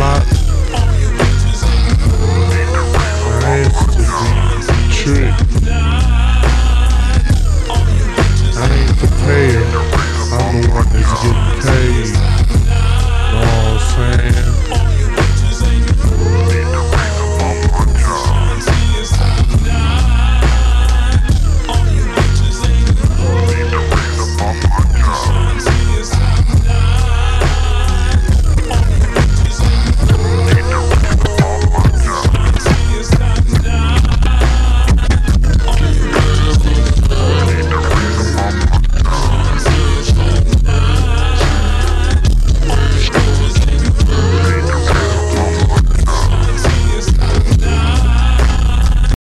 my